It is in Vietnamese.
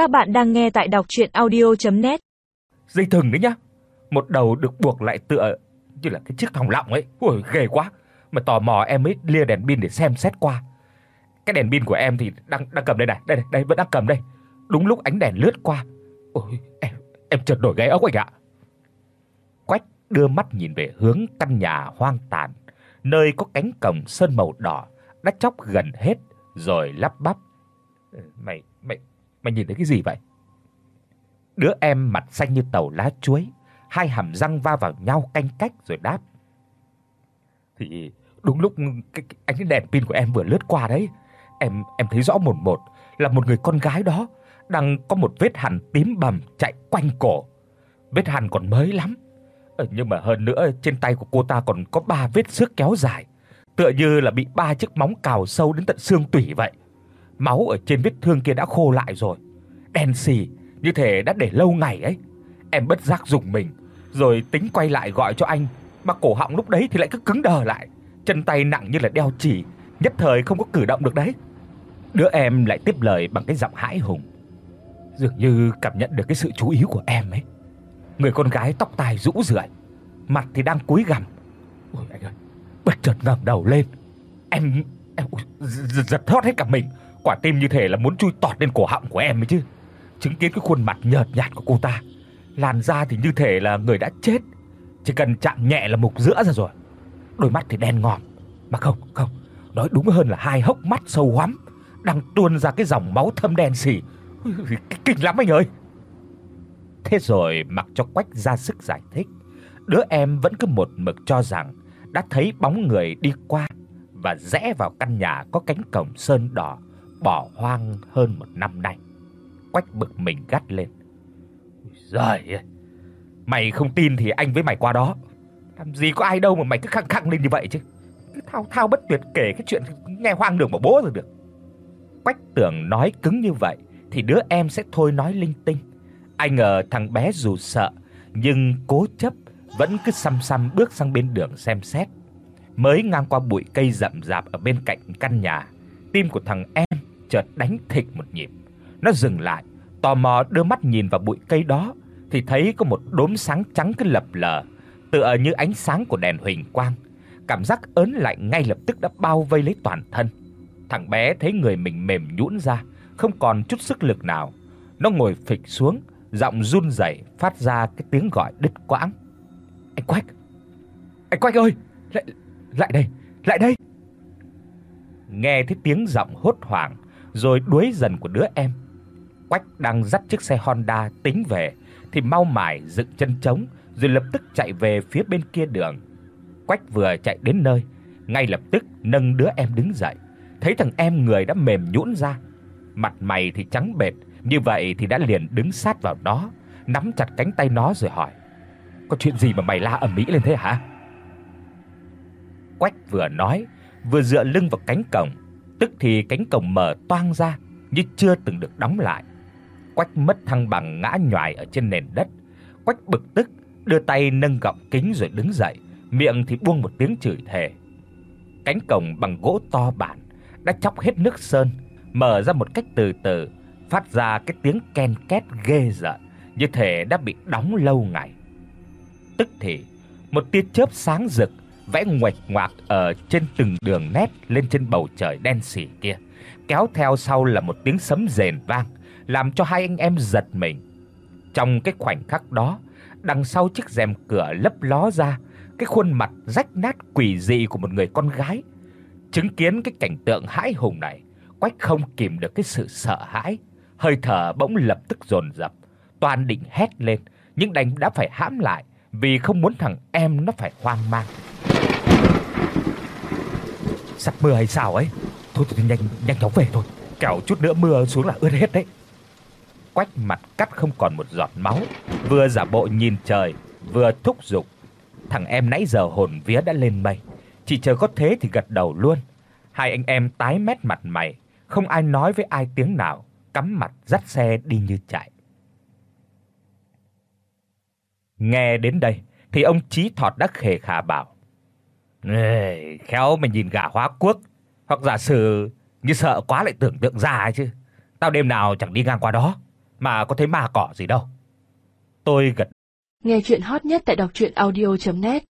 Các bạn đang nghe tại đọc audio net Dây thừng đấy nhá. Một đầu được buộc lại tựa như là cái chiếc thòng lọng ấy. Ôi ghê quá. Mà tò mò em mới lia đèn pin để xem xét qua. Cái đèn pin của em thì đang đang cầm đây này, đây này, đây vẫn đang cầm đây. Đúng lúc ánh đèn lướt qua. Ôi em em chợt nổi gáy ốc anh ạ. Quách đưa mắt nhìn về hướng căn nhà hoang tàn, nơi có cánh cổng sơn màu đỏ đã chóc gần hết rồi lắp bắp. Mày mày mày nhìn thấy cái gì vậy? Đứa em mặt xanh như tàu lá chuối, hai hàm răng va vào nhau canh cách rồi đáp. Thì đúng lúc cái, cái ánh đèn pin của em vừa lướt qua đấy, em em thấy rõ một một là một người con gái đó đang có một vết hằn tím bầm chạy quanh cổ. Vết hằn còn mới lắm. Ờ, nhưng mà hơn nữa trên tay của cô ta còn có ba vết xước kéo dài, tựa như là bị ba chiếc móng cào sâu đến tận xương tủy vậy. Máu ở trên vết thương kia đã khô lại rồi, đen xì như thể đã để lâu ngày ấy. Em bất giác dùng mình, rồi tính quay lại gọi cho anh, mà cổ họng lúc đấy thì lại cứ cứng đờ lại, chân tay nặng như là đeo chỉ, nhất thời không có cử động được đấy. Đứa em lại tiếp lời bằng cái giọng hãi hùng. Dường như cảm nhận được cái sự chú ý của em ấy. Người con gái tóc tai rũ rượi, mặt thì đang cúi gằm. Ôi anh ơi, bất chợt ngẩng đầu lên. Em em giật, giật thót hết cả mình, quả tim như thể là muốn chui tọt lên cổ họng của em ấy chứ. Chứng kiến cái khuôn mặt nhợt nhạt của cô ta, làn da thì như thể là người đã chết, chỉ cần chạm nhẹ là mục giữa ra rồi. Đôi mắt thì đen ngòm, mà không, không, nói đúng hơn là hai hốc mắt sâu hoắm đang tuôn ra cái dòng máu thâm đen sì. Kinh lắm anh ơi. Thế rồi mặc cho Quách ra sức giải thích, đứa em vẫn cứ một mực cho rằng đã thấy bóng người đi qua và rẽ vào căn nhà có cánh cổng sơn đỏ bỏ hoang hơn một năm nay. Quách bực mình gắt lên. Giời ơi. Mày không tin thì anh với mày qua đó. Làm gì có ai đâu mà mày cứ khăng khăng lên như vậy chứ. Cứ thao thao bất tuyệt kể cái chuyện nghe hoang đường mà bố rồi được. Quách tưởng nói cứng như vậy thì đứa em sẽ thôi nói linh tinh. Ai ngờ thằng bé dù sợ nhưng cố chấp vẫn cứ xăm xăm bước sang bên đường xem xét. Mới ngang qua bụi cây rậm rạp ở bên cạnh căn nhà, tim của thằng em chợt đánh thịch một nhịp. Nó dừng lại, tò mò đưa mắt nhìn vào bụi cây đó thì thấy có một đốm sáng trắng cứ lập lờ, tựa như ánh sáng của đèn huỳnh quang. Cảm giác ớn lạnh ngay lập tức đã bao vây lấy toàn thân. Thằng bé thấy người mình mềm nhũn ra, không còn chút sức lực nào. Nó ngồi phịch xuống, giọng run rẩy phát ra cái tiếng gọi đứt quãng. "Anh Quách! Anh Quách ơi, lại lại đây, lại đây." Nghe thấy tiếng giọng hốt hoảng rồi đuối dần của đứa em. Quách đang dắt chiếc xe Honda tính về thì mau mải dựng chân trống rồi lập tức chạy về phía bên kia đường. Quách vừa chạy đến nơi, ngay lập tức nâng đứa em đứng dậy, thấy thằng em người đã mềm nhũn ra, mặt mày thì trắng bệch, như vậy thì đã liền đứng sát vào nó, nắm chặt cánh tay nó rồi hỏi: "Có chuyện gì mà mày la ầm ĩ lên thế hả?" Quách vừa nói, vừa dựa lưng vào cánh cổng, tức thì cánh cổng mở toang ra như chưa từng được đóng lại. Quách mất thăng bằng ngã nhòi ở trên nền đất. Quách bực tức đưa tay nâng gọng kính rồi đứng dậy, miệng thì buông một tiếng chửi thề. Cánh cổng bằng gỗ to bản đã chóc hết nước sơn, mở ra một cách từ từ, phát ra cái tiếng ken két ghê rợn, như thể đã bị đóng lâu ngày. Tức thì, một tia chớp sáng rực vẽ nguệch ngoạc ở trên từng đường nét lên trên bầu trời đen sì kia, kéo theo sau là một tiếng sấm rền vang, làm cho hai anh em giật mình. Trong cái khoảnh khắc đó, đằng sau chiếc rèm cửa lấp ló ra cái khuôn mặt rách nát quỷ dị của một người con gái. Chứng kiến cái cảnh tượng hãi hùng này, Quách không kìm được cái sự sợ hãi, hơi thở bỗng lập tức dồn dập, toàn định hét lên, nhưng đành đã phải hãm lại vì không muốn thằng em nó phải hoang mang. Sắp mưa hay sao ấy? Thôi thì nhanh nhanh chóng về thôi, kẻo chút nữa mưa xuống là ướt hết đấy. Quách mặt cắt không còn một giọt máu, vừa giả bộ nhìn trời, vừa thúc giục. Thằng em nãy giờ hồn vía đã lên mây, chỉ chờ có thế thì gật đầu luôn. Hai anh em tái mét mặt mày, không ai nói với ai tiếng nào, cắm mặt dắt xe đi như chạy. Nghe đến đây thì ông Chí Thọt đã khề khà bảo: "Ê, khéo mày nhìn gà hóa quốc, hoặc giả sử như sợ quá lại tưởng tượng ra ấy chứ. Tao đêm nào chẳng đi ngang qua đó, mà có thấy ma cỏ gì đâu. Tôi gật. Nghe truyện hot nhất tại doctruyenaudio.net